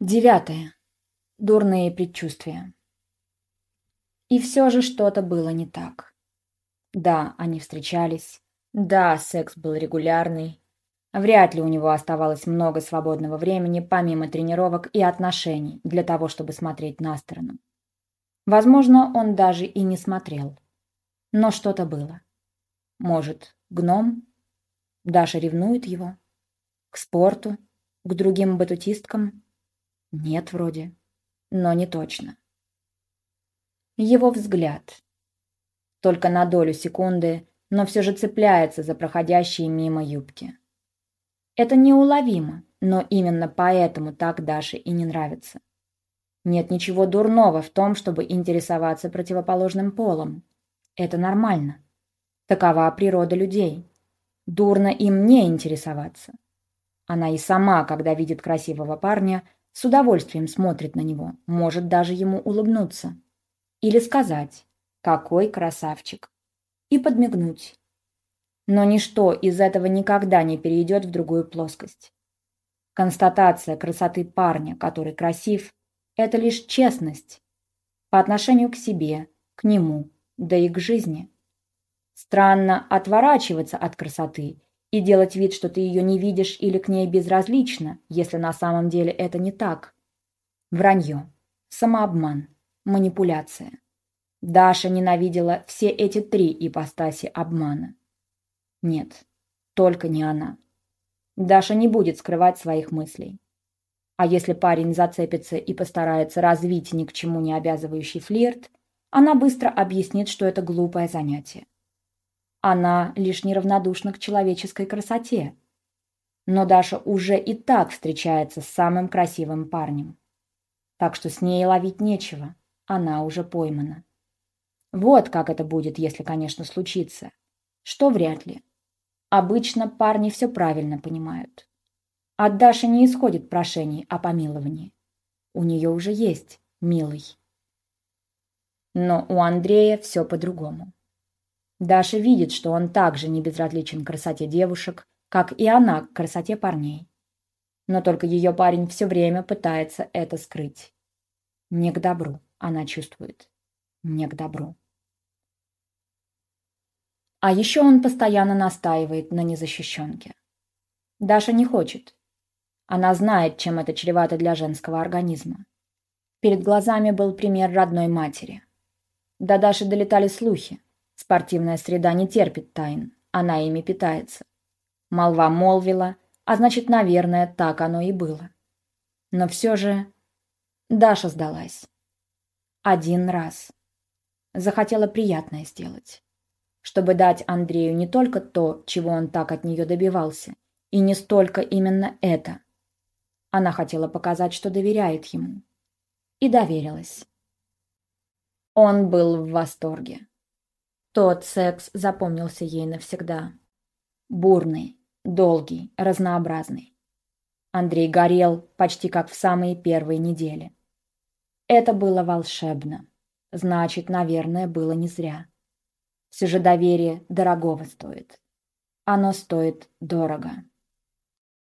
Девятое. Дурные предчувствия. И все же что-то было не так. Да, они встречались. Да, секс был регулярный. Вряд ли у него оставалось много свободного времени, помимо тренировок и отношений, для того, чтобы смотреть на сторону. Возможно, он даже и не смотрел. Но что-то было. Может, гном? Даша ревнует его? К спорту? К другим батутисткам? Нет, вроде. Но не точно. Его взгляд. Только на долю секунды, но все же цепляется за проходящие мимо юбки. Это неуловимо, но именно поэтому так Даше и не нравится. Нет ничего дурного в том, чтобы интересоваться противоположным полом. Это нормально. Такова природа людей. Дурно им не интересоваться. Она и сама, когда видит красивого парня, с удовольствием смотрит на него, может даже ему улыбнуться. Или сказать «какой красавчик» и подмигнуть. Но ничто из этого никогда не перейдет в другую плоскость. Констатация красоты парня, который красив, это лишь честность по отношению к себе, к нему, да и к жизни. Странно отворачиваться от красоты и делать вид, что ты ее не видишь или к ней безразлично, если на самом деле это не так. Вранье, самообман, манипуляция. Даша ненавидела все эти три ипостаси обмана. Нет, только не она. Даша не будет скрывать своих мыслей. А если парень зацепится и постарается развить ни к чему не обязывающий флирт, она быстро объяснит, что это глупое занятие. Она лишь неравнодушна к человеческой красоте. Но Даша уже и так встречается с самым красивым парнем. Так что с ней ловить нечего, она уже поймана. Вот как это будет, если, конечно, случится. Что вряд ли. Обычно парни все правильно понимают. От Даши не исходит прошений о помиловании. У нее уже есть милый. Но у Андрея все по-другому. Даша видит, что он также не безразличен к красоте девушек, как и она к красоте парней. Но только ее парень все время пытается это скрыть. Не к добру, она чувствует. Не к добру. А еще он постоянно настаивает на незащищенке. Даша не хочет. Она знает, чем это чревато для женского организма. Перед глазами был пример родной матери. До Даши долетали слухи. Спортивная среда не терпит тайн, она ими питается. Молва молвила, а значит, наверное, так оно и было. Но все же Даша сдалась. Один раз. Захотела приятное сделать. Чтобы дать Андрею не только то, чего он так от нее добивался, и не столько именно это. Она хотела показать, что доверяет ему. И доверилась. Он был в восторге. Тот секс запомнился ей навсегда. Бурный, долгий, разнообразный. Андрей горел почти как в самые первые недели. Это было волшебно. Значит, наверное, было не зря. Все же доверие дорогого стоит. Оно стоит дорого.